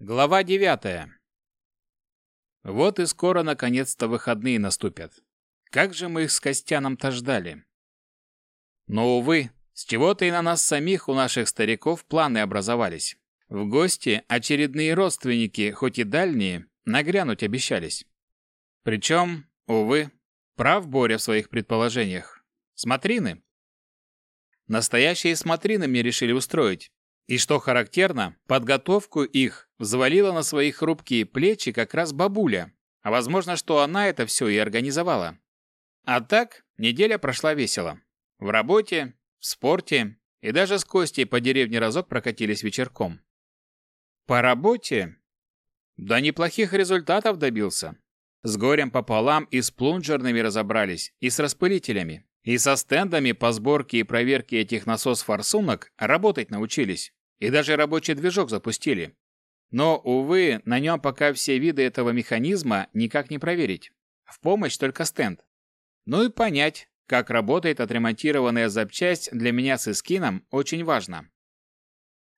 Глава девятая. Вот и скоро наконец-то выходные наступят. Как же мы их с Костяном-то ждали. Но, увы, с чего-то и на нас самих у наших стариков планы образовались. В гости очередные родственники, хоть и дальние, нагрянуть обещались. Причем, увы, прав Боря в своих предположениях. Смотрины. Настоящие смотрины мне решили устроить, и что характерно, подготовку их взвалила на свои хрупкие плечи как раз бабуля, а возможно, что она это все и организовала. А так, неделя прошла весело. В работе, в спорте и даже с Костей по деревне разок прокатились вечерком. По работе? Да неплохих результатов добился. С горем пополам и с плунжерными разобрались, и с распылителями, и со стендами по сборке и проверке этих насос-форсунок работать научились. И даже рабочий движок запустили. Но, увы, на нем пока все виды этого механизма никак не проверить. В помощь только стенд. Ну и понять, как работает отремонтированная запчасть для меня с Искином, очень важно.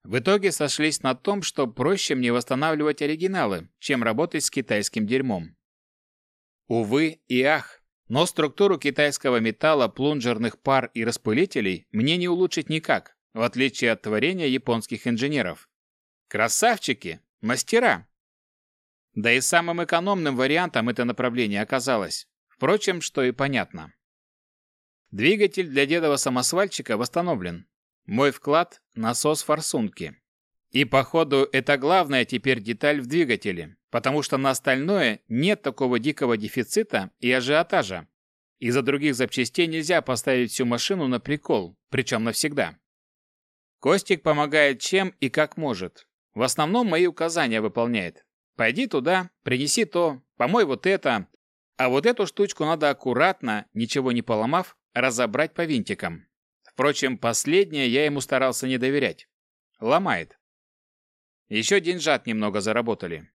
В итоге сошлись на том, что проще мне восстанавливать оригиналы, чем работать с китайским дерьмом. Увы и ах, но структуру китайского металла, плунжерных пар и распылителей мне не улучшить никак в отличие от творения японских инженеров. Красавчики! Мастера! Да и самым экономным вариантом это направление оказалось. Впрочем, что и понятно. Двигатель для дедова самосвальчика восстановлен. Мой вклад – насос форсунки. И, походу, это главная теперь деталь в двигателе, потому что на остальное нет такого дикого дефицита и ажиотажа. Из-за других запчастей нельзя поставить всю машину на прикол, причем навсегда. Костик помогает чем и как может. В основном мои указания выполняет. Пойди туда, принеси то, помой вот это. А вот эту штучку надо аккуратно, ничего не поломав, разобрать по винтикам. Впрочем, последнее я ему старался не доверять. Ломает. Еще деньжат немного заработали.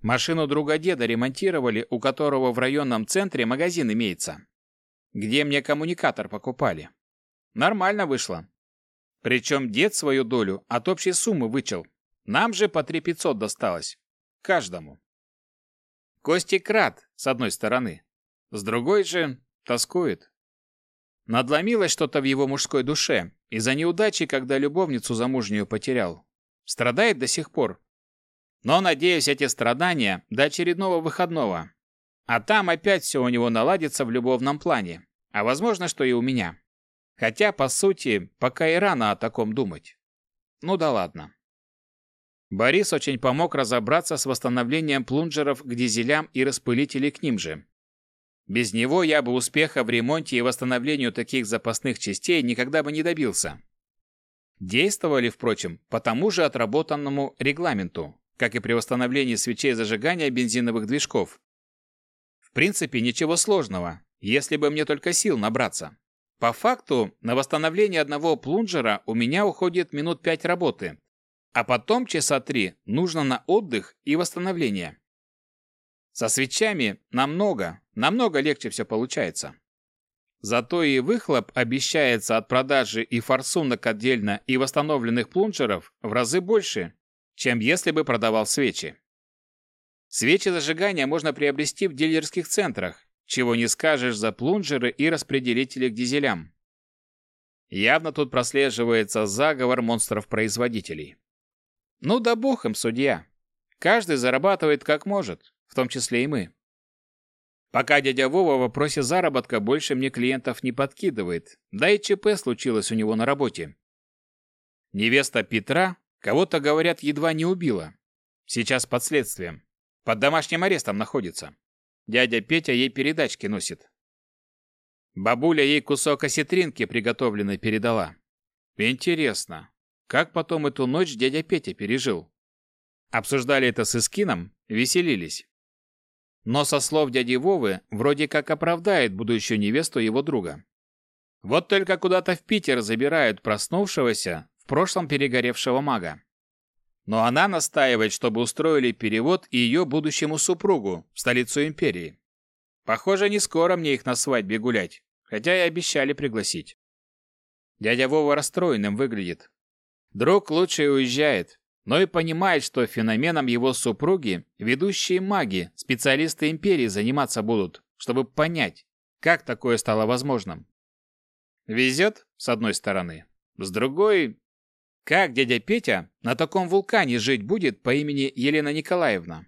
Машину друга деда ремонтировали, у которого в районном центре магазин имеется. Где мне коммуникатор покупали. Нормально вышло. Причем дед свою долю от общей суммы вычел. Нам же по 3 500 досталось. Каждому. Костик рад, с одной стороны. С другой же тоскует. Надломилось что-то в его мужской душе из-за неудачи, когда любовницу замужнюю потерял. Страдает до сих пор. Но, надеюсь, эти страдания до очередного выходного. А там опять все у него наладится в любовном плане. А возможно, что и у меня. Хотя, по сути, пока и рано о таком думать. Ну да ладно. Борис очень помог разобраться с восстановлением плунжеров к дизелям и распылителей к ним же. Без него я бы успеха в ремонте и восстановлении таких запасных частей никогда бы не добился. Действовали, впрочем, по тому же отработанному регламенту, как и при восстановлении свечей зажигания бензиновых движков. В принципе, ничего сложного, если бы мне только сил набраться. По факту, на восстановление одного плунжера у меня уходит минут пять работы, а потом часа три нужно на отдых и восстановление. Со свечами намного, намного легче все получается. Зато и выхлоп обещается от продажи и форсунок отдельно и восстановленных плунжеров в разы больше, чем если бы продавал свечи. Свечи зажигания можно приобрести в дилерских центрах, чего не скажешь за плунжеры и распределители к дизелям. Явно тут прослеживается заговор монстров-производителей. Ну да бог им, судья. Каждый зарабатывает как может, в том числе и мы. Пока дядя Вова в вопросе заработка больше мне клиентов не подкидывает, да и ЧП случилось у него на работе. Невеста Петра, кого-то, говорят, едва не убила. Сейчас под следствием. Под домашним арестом находится. Дядя Петя ей передачки носит. Бабуля ей кусок осетринки приготовленной передала. Интересно, как потом эту ночь дядя Петя пережил? Обсуждали это с Искином, веселились. Но со слов дяди Вовы, вроде как оправдает будущую невесту его друга. Вот только куда-то в Питер забирают проснувшегося, в прошлом перегоревшего мага. Но она настаивает, чтобы устроили перевод и ее будущему супругу в столицу империи. Похоже, не скоро мне их на свадьбе гулять, хотя и обещали пригласить. Дядя Вова расстроенным выглядит. Друг лучше уезжает, но и понимает, что феноменом его супруги ведущие маги, специалисты империи заниматься будут, чтобы понять, как такое стало возможным. Везет, с одной стороны. С другой, как дядя Петя на таком вулкане жить будет по имени Елена Николаевна?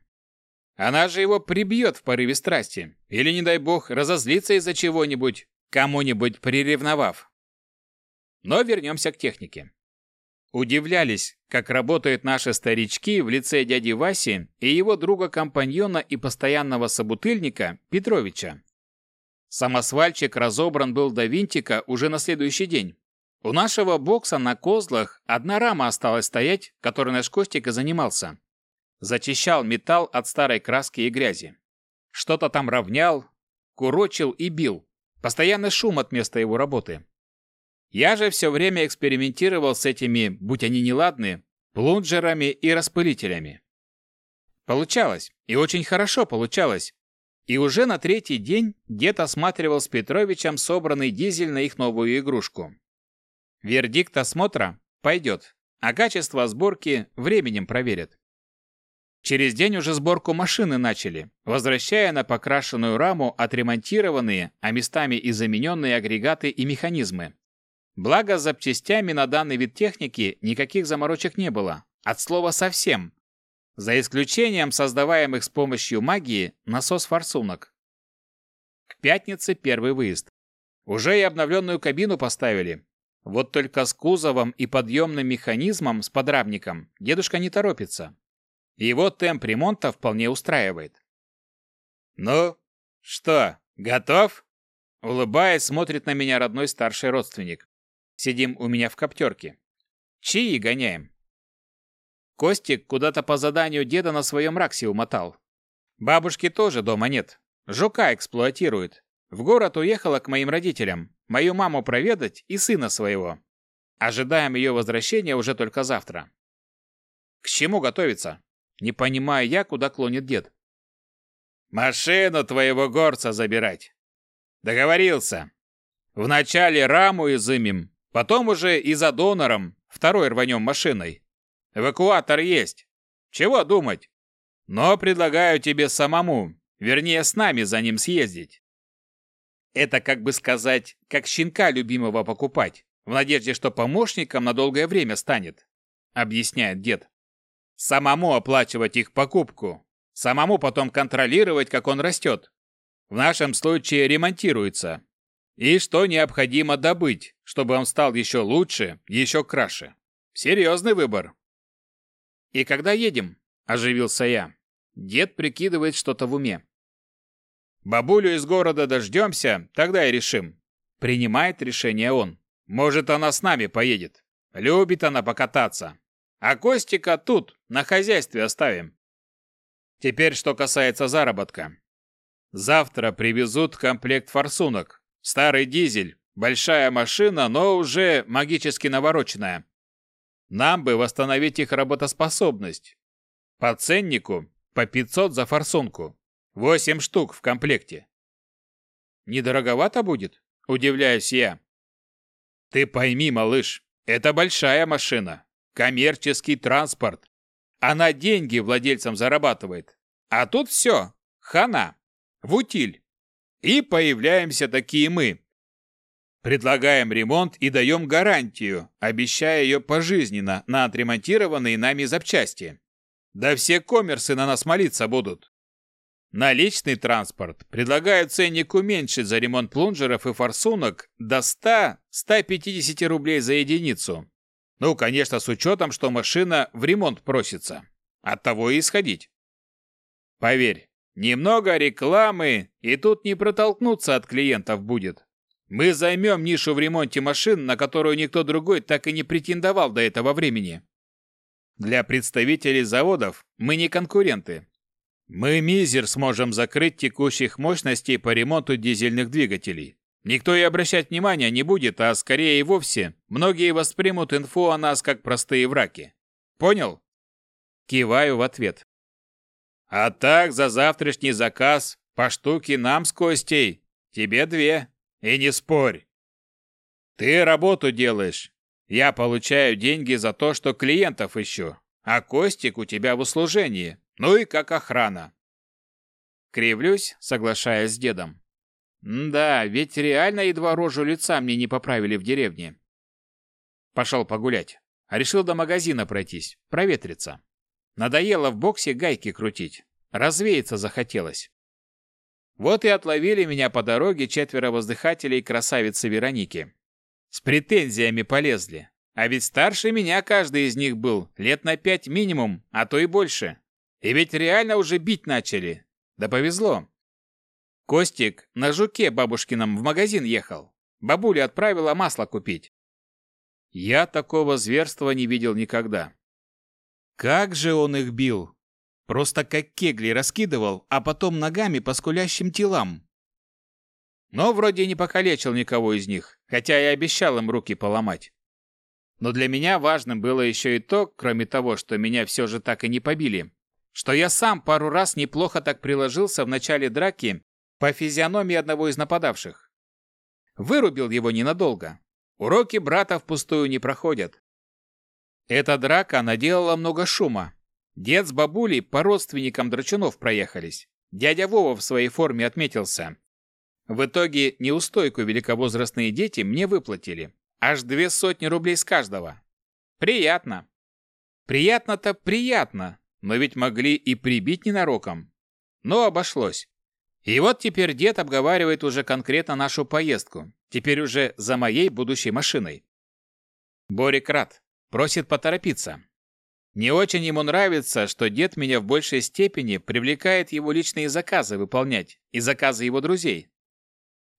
Она же его прибьет в порыве страсти. Или, не дай бог, разозлится из-за чего-нибудь, кому-нибудь приревновав. Но вернемся к технике. Удивлялись, как работают наши старички в лице дяди Васи и его друга-компаньона и постоянного собутыльника Петровича. Самосвальчик разобран был до винтика уже на следующий день. У нашего бокса на козлах одна рама осталась стоять, которой наш Костик и занимался. Зачищал металл от старой краски и грязи. Что-то там равнял, курочил и бил. Постоянный шум от места его работы. Я же все время экспериментировал с этими, будь они неладны, плунжерами и распылителями. Получалось, и очень хорошо получалось, и уже на третий день дед осматривал с Петровичем собранный дизель на их новую игрушку. Вердикт осмотра пойдет, а качество сборки временем проверят. Через день уже сборку машины начали, возвращая на покрашенную раму отремонтированные, а местами и замененные агрегаты и механизмы. Благо, с запчастями на данный вид техники никаких заморочек не было. От слова совсем за исключением создаваемых с помощью магии насос-форсунок. К пятнице первый выезд. Уже и обновленную кабину поставили. Вот только с кузовом и подъемным механизмом с подрамником дедушка не торопится. Его темп ремонта вполне устраивает. «Ну, что, готов?» Улыбаясь, смотрит на меня родной старший родственник. Сидим у меня в коптерке. Чаи гоняем. Костик куда-то по заданию деда на своем раксе умотал. Бабушки тоже дома нет. Жука эксплуатирует. В город уехала к моим родителям, мою маму проведать и сына своего. Ожидаем ее возвращения уже только завтра. К чему готовиться? Не понимаю я, куда клонит дед. Машину твоего горца забирать. Договорился. Вначале раму изымем, потом уже и за донором, второй рванем машиной. Эвакуатор есть. Чего думать? Но предлагаю тебе самому, вернее, с нами за ним съездить. Это, как бы сказать, как щенка любимого покупать, в надежде, что помощником на долгое время станет, объясняет дед. Самому оплачивать их покупку, самому потом контролировать, как он растет. В нашем случае ремонтируется. И что необходимо добыть, чтобы он стал еще лучше, еще краше. Серьезный выбор. «И когда едем?» – оживился я. Дед прикидывает что-то в уме. «Бабулю из города дождемся, тогда и решим». Принимает решение он. «Может, она с нами поедет. Любит она покататься. А Костика тут, на хозяйстве оставим». Теперь, что касается заработка. Завтра привезут комплект форсунок. Старый дизель, большая машина, но уже магически навороченная. Нам бы восстановить их работоспособность. По ценнику по 500 за форсунку. 8 штук в комплекте. Недороговато будет? Удивляюсь я. Ты пойми, малыш, это большая машина. Коммерческий транспорт. Она деньги владельцам зарабатывает. А тут все. Хана. В утиль. И появляемся такие мы, Предлагаем ремонт и даем гарантию, обещая ее пожизненно на отремонтированные нами запчасти. Да все коммерсы на нас молиться будут. Наличный транспорт предлагаю ценник уменьшить за ремонт плунжеров и форсунок до 100-150 рублей за единицу. Ну, конечно, с учетом, что машина в ремонт просится. От того и исходить. Поверь, немного рекламы, и тут не протолкнуться от клиентов будет. Мы займем нишу в ремонте машин, на которую никто другой так и не претендовал до этого времени. Для представителей заводов мы не конкуренты. Мы мизер сможем закрыть текущих мощностей по ремонту дизельных двигателей. Никто и обращать внимания не будет, а скорее и вовсе многие воспримут инфу о нас как простые враки. Понял? Киваю в ответ. А так за завтрашний заказ по штуке нам с Костей, тебе две. И не спорь. Ты работу делаешь. Я получаю деньги за то, что клиентов ищу. а Костик у тебя в услужении, ну и как охрана. Кривлюсь, соглашаясь с дедом. Да, ведь реально едва рожу лица мне не поправили в деревне. Пошел погулять. А решил до магазина пройтись, проветриться. Надоело в боксе гайки крутить. Развеяться захотелось. Вот и отловили меня по дороге четверо воздыхателей красавицы Вероники. С претензиями полезли. А ведь старше меня каждый из них был, лет на пять минимум, а то и больше. И ведь реально уже бить начали. Да повезло. Костик на жуке бабушкином в магазин ехал. Бабуля отправила масло купить. Я такого зверства не видел никогда. Как же он их бил! Просто как кегли раскидывал, а потом ногами по скулящим телам. Но вроде не покалечил никого из них, хотя и обещал им руки поломать. Но для меня важным было еще и то, кроме того, что меня все же так и не побили, что я сам пару раз неплохо так приложился в начале драки по физиономии одного из нападавших. Вырубил его ненадолго. Уроки брата впустую не проходят. Эта драка наделала много шума. Дед с бабулей по родственникам драчунов проехались. Дядя Вова в своей форме отметился. В итоге неустойку великовозрастные дети мне выплатили. Аж две сотни рублей с каждого. Приятно. Приятно-то приятно, но ведь могли и прибить ненароком. Но обошлось. И вот теперь дед обговаривает уже конкретно нашу поездку. Теперь уже за моей будущей машиной. Борик рад. Просит поторопиться. Не очень ему нравится, что дед меня в большей степени привлекает его личные заказы выполнять и заказы его друзей.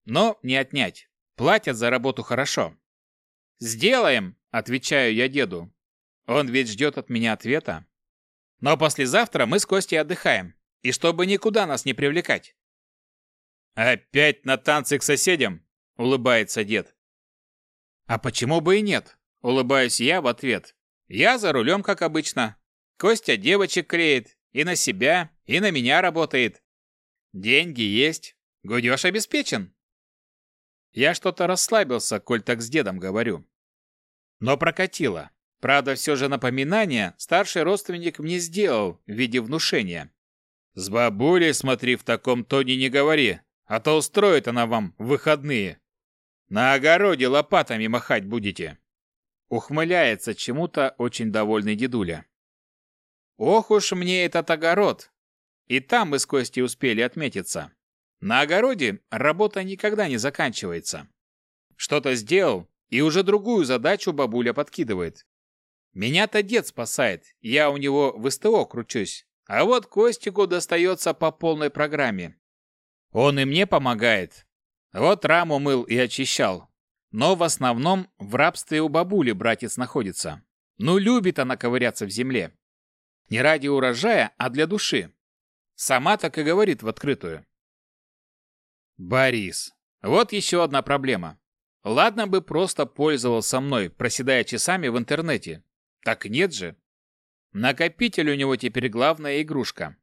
Но не отнять. Платят за работу хорошо. «Сделаем!» – отвечаю я деду. Он ведь ждет от меня ответа. Но послезавтра мы с Костей отдыхаем. И чтобы никуда нас не привлекать. «Опять на танцы к соседям?» – улыбается дед. «А почему бы и нет?» – улыбаюсь я в ответ. «Я за рулем, как обычно. Костя девочек клеит. И на себя, и на меня работает. Деньги есть. Гудеж обеспечен». Я что-то расслабился, коль так с дедом говорю. Но прокатило. Правда, все же напоминание старший родственник мне сделал в виде внушения. «С бабулей, смотри, в таком тоне не говори а то устроит она вам выходные. На огороде лопатами махать будете. Ухмыляется чему-то очень довольный дедуля. Ох уж мне этот огород. И там мы с Костей успели отметиться. На огороде работа никогда не заканчивается. Что-то сделал, и уже другую задачу бабуля подкидывает. Меня-то дед спасает, я у него в СТО кручусь. А вот Костику достается по полной программе. Он и мне помогает. Вот раму мыл и очищал. Но в основном в рабстве у бабули братец находится. Ну, любит она ковыряться в земле. Не ради урожая, а для души. Сама так и говорит в открытую. Борис, вот еще одна проблема. Ладно бы просто пользовался мной, проседая часами в интернете. Так нет же. Накопитель у него теперь главная игрушка.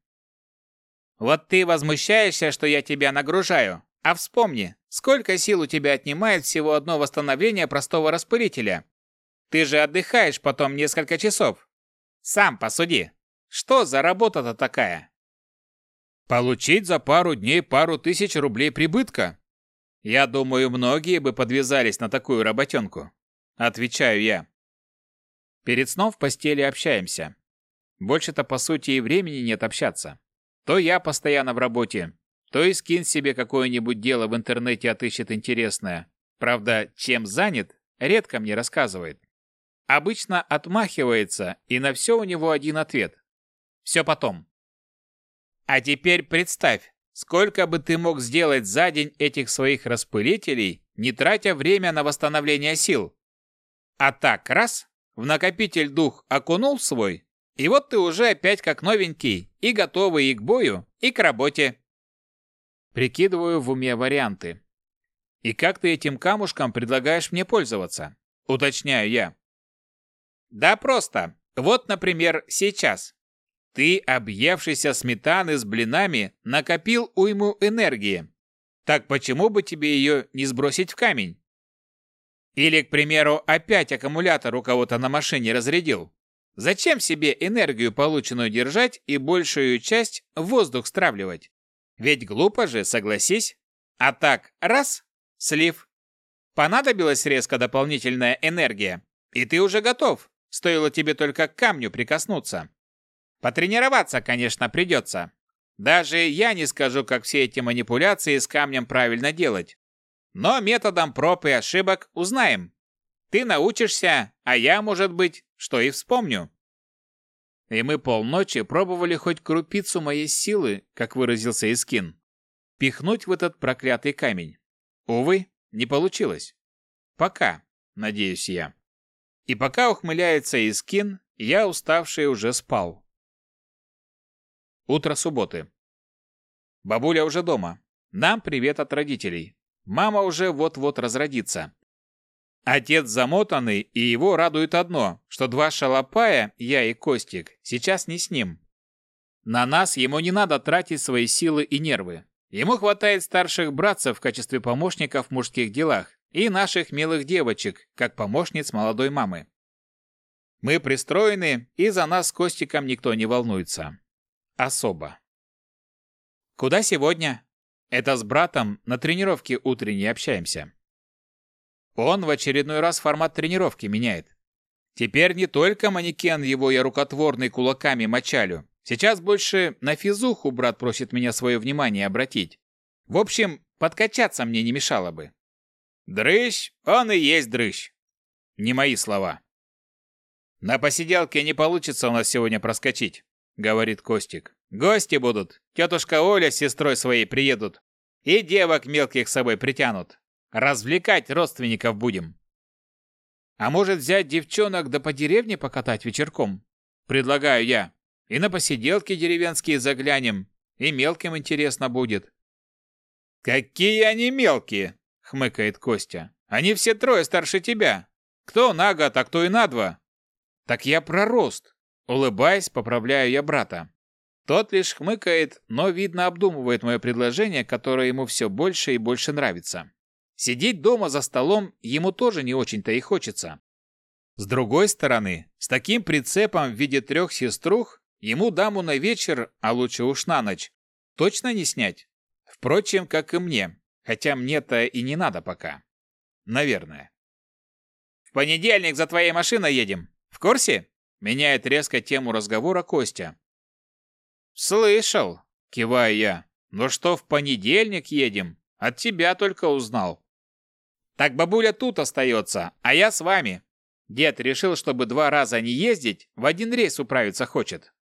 Вот ты возмущаешься, что я тебя нагружаю. А вспомни, сколько сил у тебя отнимает всего одно восстановление простого распылителя. Ты же отдыхаешь потом несколько часов. Сам посуди. Что за работа-то такая? Получить за пару дней пару тысяч рублей прибытка? Я думаю, многие бы подвязались на такую работенку. Отвечаю я. Перед сном в постели общаемся. Больше-то, по сути, и времени нет общаться. То я постоянно в работе, то и скин себе какое-нибудь дело в интернете отыщет интересное. Правда, чем занят, редко мне рассказывает. Обычно отмахивается, и на все у него один ответ. Все потом. А теперь представь, сколько бы ты мог сделать за день этих своих распылителей, не тратя время на восстановление сил. А так раз, в накопитель дух окунул свой, и вот ты уже опять как новенький, и готовый и к бою, и к работе. Прикидываю в уме варианты. И как ты этим камушком предлагаешь мне пользоваться? Уточняю я. Да просто. Вот, например, сейчас. Ты, объевшийся сметаны с блинами, накопил уйму энергии. Так почему бы тебе ее не сбросить в камень? Или, к примеру, опять аккумулятор у кого-то на машине разрядил. Зачем себе энергию полученную держать и большую часть воздух стравливать? Ведь глупо же, согласись. А так, раз, слив. Понадобилась резко дополнительная энергия, и ты уже готов. Стоило тебе только к камню прикоснуться. Потренироваться, конечно, придется. Даже я не скажу, как все эти манипуляции с камнем правильно делать. Но методом проб и ошибок узнаем. Ты научишься, а я, может быть, что и вспомню. И мы полночи пробовали хоть крупицу моей силы, как выразился Искин, пихнуть в этот проклятый камень. Увы, не получилось. Пока, надеюсь я. И пока ухмыляется Искин, я, уставший, уже спал. Утро субботы. Бабуля уже дома. Нам привет от родителей. Мама уже вот-вот разродится. Отец замотанный, и его радует одно, что два шалопая, я и Костик, сейчас не с ним. На нас ему не надо тратить свои силы и нервы. Ему хватает старших братцев в качестве помощников в мужских делах и наших милых девочек, как помощниц молодой мамы. Мы пристроены, и за нас с Костиком никто не волнуется. Особо. Куда сегодня? Это с братом на тренировке утренней общаемся. Он в очередной раз формат тренировки меняет. Теперь не только манекен его я рукотворный кулаками мочалю. Сейчас больше на физуху брат просит меня свое внимание обратить. В общем, подкачаться мне не мешало бы. Дрыщ, он и есть дрыщ. Не мои слова. На посиделке не получится у нас сегодня проскочить, говорит Костик. Гости будут. Тетушка Оля с сестрой своей приедут. И девок мелких с собой притянут. Развлекать родственников будем. А может взять девчонок да по деревне покатать вечерком? Предлагаю я. И на посиделки деревенские заглянем, и мелким интересно будет. Какие они мелкие, хмыкает Костя. Они все трое старше тебя. Кто на год, а кто и на два. Так я про рост. Улыбаясь, поправляю я брата. Тот лишь хмыкает, но, видно, обдумывает мое предложение, которое ему все больше и больше нравится. Сидеть дома за столом ему тоже не очень-то и хочется. С другой стороны, с таким прицепом в виде трех сеструх ему даму на вечер, а лучше уж на ночь, точно не снять. Впрочем, как и мне, хотя мне-то и не надо пока. Наверное. «В понедельник за твоей машиной едем. В курсе?» Меняет резко тему разговора Костя. «Слышал», — киваю я. «Но что в понедельник едем? От тебя только узнал». Так бабуля тут остается, а я с вами. Дед решил, чтобы два раза не ездить, в один рейс управиться хочет.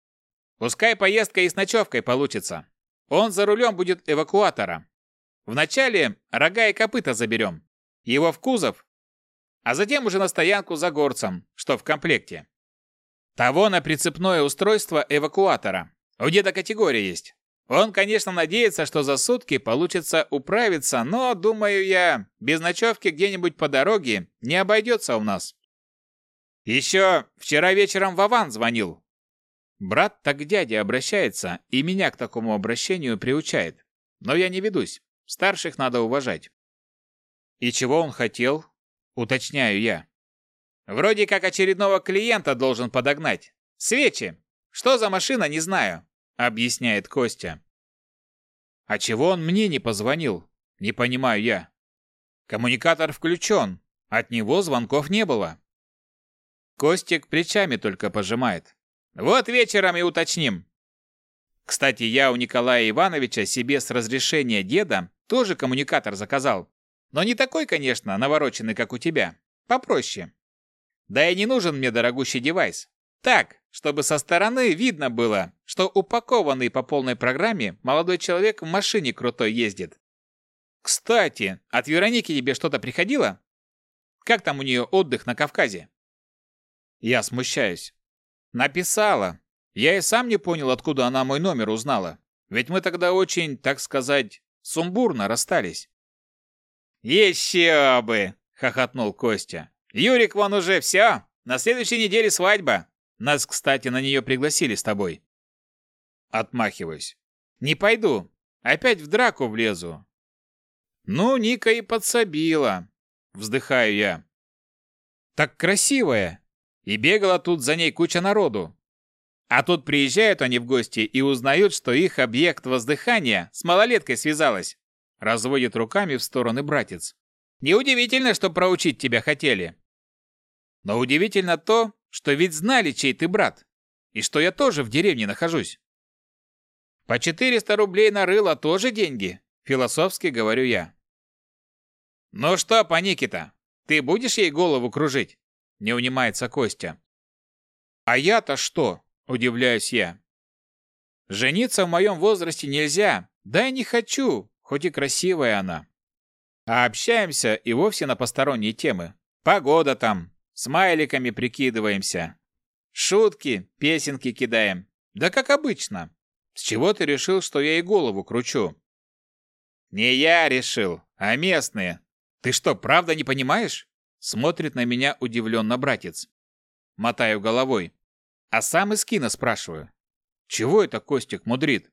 Пускай поездка и с ночевкой получится. Он за рулем будет эвакуатора. Вначале рога и копыта заберем. Его в кузов, а затем уже на стоянку за горцем, что в комплекте. Того на прицепное устройство эвакуатора. У деда категория есть. Он, конечно, надеется, что за сутки получится управиться, но, думаю я, без ночевки где-нибудь по дороге не обойдется у нас. Еще вчера вечером Вован звонил. Брат так к дяде обращается и меня к такому обращению приучает. Но я не ведусь, старших надо уважать. И чего он хотел? Уточняю я. Вроде как очередного клиента должен подогнать. Свечи. Что за машина, не знаю объясняет Костя. А чего он мне не позвонил? Не понимаю я. Коммуникатор включен, от него звонков не было. Костик плечами только пожимает. Вот вечером и уточним. Кстати, я у Николая Ивановича себе с разрешения деда тоже коммуникатор заказал. Но не такой, конечно, навороченный, как у тебя. Попроще. Да и не нужен мне дорогущий девайс. Так, чтобы со стороны видно было, что упакованный по полной программе молодой человек в машине крутой ездит. Кстати, от Вероники тебе что-то приходило? Как там у нее отдых на Кавказе? Я смущаюсь. Написала. Я и сам не понял, откуда она мой номер узнала. Ведь мы тогда очень, так сказать, сумбурно расстались. «Еще бы!» — хохотнул Костя. «Юрик вон уже все, на следующей неделе свадьба. Нас, кстати, на нее пригласили с тобой. Отмахиваюсь. Не пойду. Опять в драку влезу. Ну, Ника и подсобила. Вздыхаю я. Так красивая. И бегала тут за ней куча народу. А тут приезжают они в гости и узнают, что их объект воздыхания с малолеткой связалась. Разводит руками в стороны братец. Неудивительно, что проучить тебя хотели. Но удивительно то, что ведь знали, чей ты брат. И что я тоже в деревне нахожусь. По 400 рублей на рыло тоже деньги, философски говорю я. Ну что, Паникита, ты будешь ей голову кружить? Не унимается Костя. А я-то что? Удивляюсь я. Жениться в моем возрасте нельзя, да и не хочу, хоть и красивая она. А общаемся и вовсе на посторонние темы. Погода там, смайликами прикидываемся. Шутки, песенки кидаем. Да как обычно. С чего ты решил, что я ей голову кручу? Не я решил, а местные. Ты что, правда не понимаешь? Смотрит на меня удивленно братец. Мотаю головой. А сам из кино спрашиваю. Чего это Костик мудрит?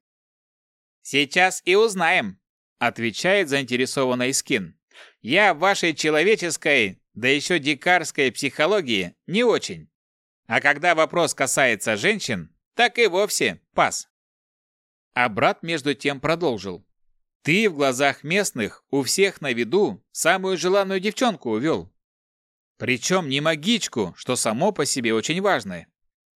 Сейчас и узнаем, отвечает заинтересованный Искин. Я в вашей человеческой, да еще дикарской психологии не очень. А когда вопрос касается женщин, так и вовсе пас. А брат между тем продолжил. Ты в глазах местных у всех на виду самую желанную девчонку увел. Причем не магичку, что само по себе очень важно.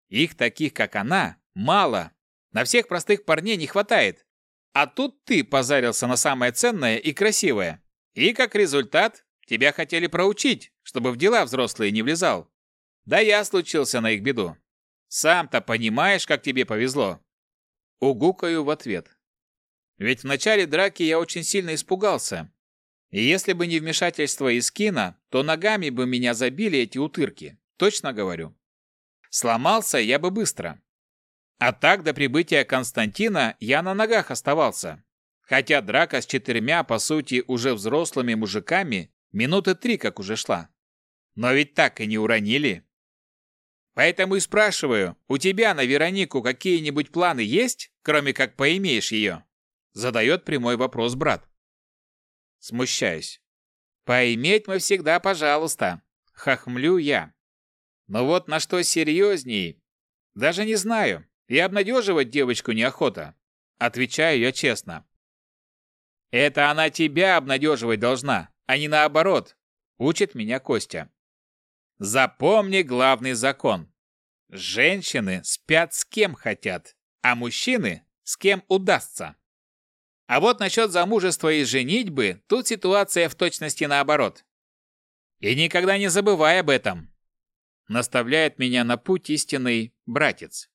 Их таких, как она, мало. На всех простых парней не хватает. А тут ты позарился на самое ценное и красивое. И как результат, тебя хотели проучить, чтобы в дела взрослые не влезал. Да я случился на их беду. Сам-то понимаешь, как тебе повезло. Угукаю в ответ. Ведь в начале драки я очень сильно испугался. И если бы не вмешательство из кино, то ногами бы меня забили эти утырки. Точно говорю. Сломался я бы быстро. А так до прибытия Константина я на ногах оставался. Хотя драка с четырьмя, по сути, уже взрослыми мужиками минуты три как уже шла. Но ведь так и не уронили. Поэтому и спрашиваю, у тебя на Веронику какие-нибудь планы есть, кроме как поимеешь ее? Задает прямой вопрос брат. Смущаюсь. Поиметь мы всегда, пожалуйста. Хохмлю я. Но вот на что серьезней? Даже не знаю. И обнадеживать девочку неохота. Отвечаю я честно. Это она тебя обнадеживать должна, а не наоборот. Учит меня Костя. Запомни главный закон. Женщины спят с кем хотят, а мужчины с кем удастся. А вот насчет замужества и женитьбы, тут ситуация в точности наоборот. И никогда не забывай об этом. Наставляет меня на путь истинный братец.